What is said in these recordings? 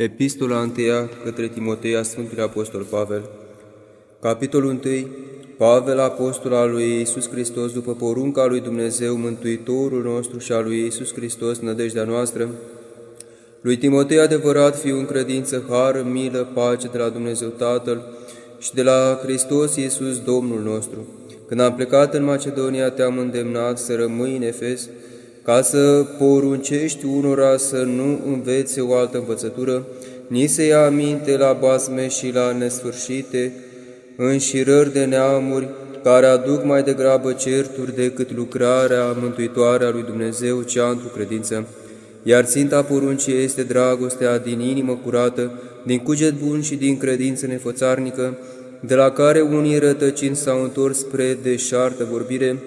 Epistola 1 către Timotei a Sfântului Apostol Pavel Capitolul 1 Pavel, apostol al lui Iisus Hristos, după porunca lui Dumnezeu, Mântuitorul nostru și al lui Iisus Hristos, nădejdea noastră, lui Timotei adevărat, fiu în credință, har, milă, pace de la Dumnezeu Tatăl și de la Hristos Iisus, Domnul nostru. Când am plecat în Macedonia, te-am îndemnat să rămâi în Efes, ca să poruncești unora să nu învețe o altă învățătură, ni se ia aminte la basme și la nesfârșite înșirări de neamuri, care aduc mai degrabă certuri decât lucrarea mântuitoare a lui Dumnezeu, cea într-o credință. Iar ținta poruncii este dragostea din inimă curată, din cuget bun și din credință nefățarnică, de la care unii rătăcind s-au întors spre deșartă vorbire,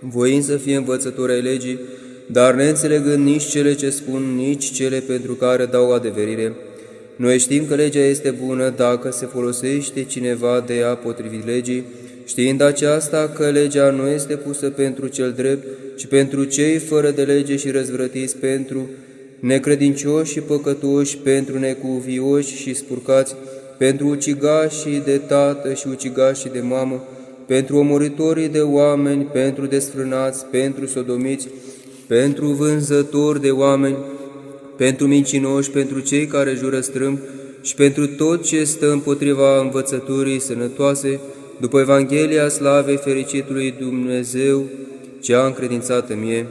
voind să fie învățători ai legii, dar neînțelegând nici cele ce spun, nici cele pentru care dau adeverire. Noi știm că legea este bună dacă se folosește cineva de ea potrivit legii, știind aceasta că legea nu este pusă pentru cel drept, ci pentru cei fără de lege și răzvrătiți, pentru necredincioși și păcătoși, pentru necuvioși și spurcați, pentru ucigașii de tată și ucigașii de mamă, pentru omoritorii de oameni, pentru desfrânați, pentru sodomiți, pentru vânzători de oameni, pentru mincinoși, pentru cei care jură strâmb și pentru tot ce stă împotriva învățăturii sănătoase, după Evanghelia slavei fericitului Dumnezeu, cea încredințată mie.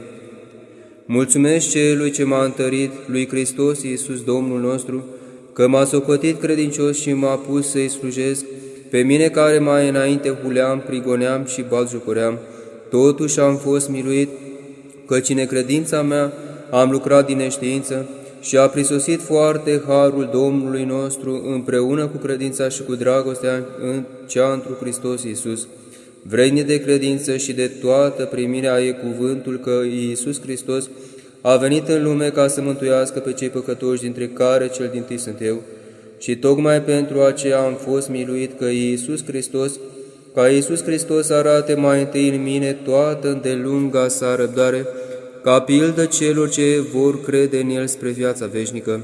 Mulțumesc celui ce m-a întărit, lui Hristos Iisus Domnul nostru, că m-a socotit credincios și m-a pus să-i slujesc, pe mine care mai înainte huleam, prigoneam și baljucoream, totuși am fost miluit căci în necredința mea am lucrat din neștiință și a prisosit foarte harul Domnului nostru împreună cu credința și cu dragostea în cea întru Hristos Iisus. Vrednic de credință și de toată primirea e cuvântul că Iisus Hristos a venit în lume ca să mântuiască pe cei păcătoși, dintre care cel din tâi sunt eu. Și tocmai pentru aceea am fost miluit că Iisus Hristos ca Iisus Hristos arate mai întâi în mine toată îndelunga sa răbdare, ca pildă celor ce vor crede în El spre viața veșnică,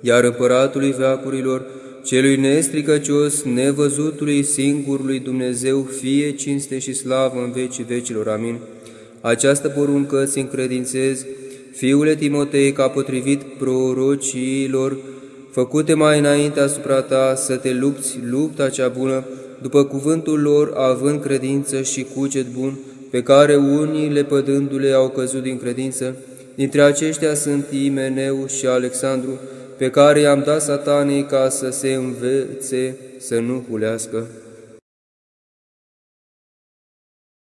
iar împăratului veacurilor, celui nestricăcios, nevăzutului singurului Dumnezeu, fie cinste și slavă în vecii vecilor. Amin. Această poruncă ți încredințez, fiule Timotei, ca potrivit prorociilor, făcute mai înainte asupra ta, să te lupți lupta cea bună, după cuvântul lor, având credință și cuget bun, pe care unii, lepădându-le, au căzut din credință. Dintre aceștia sunt Imeneu și Alexandru, pe care i-am dat satanei ca să se învețe să nu hulească.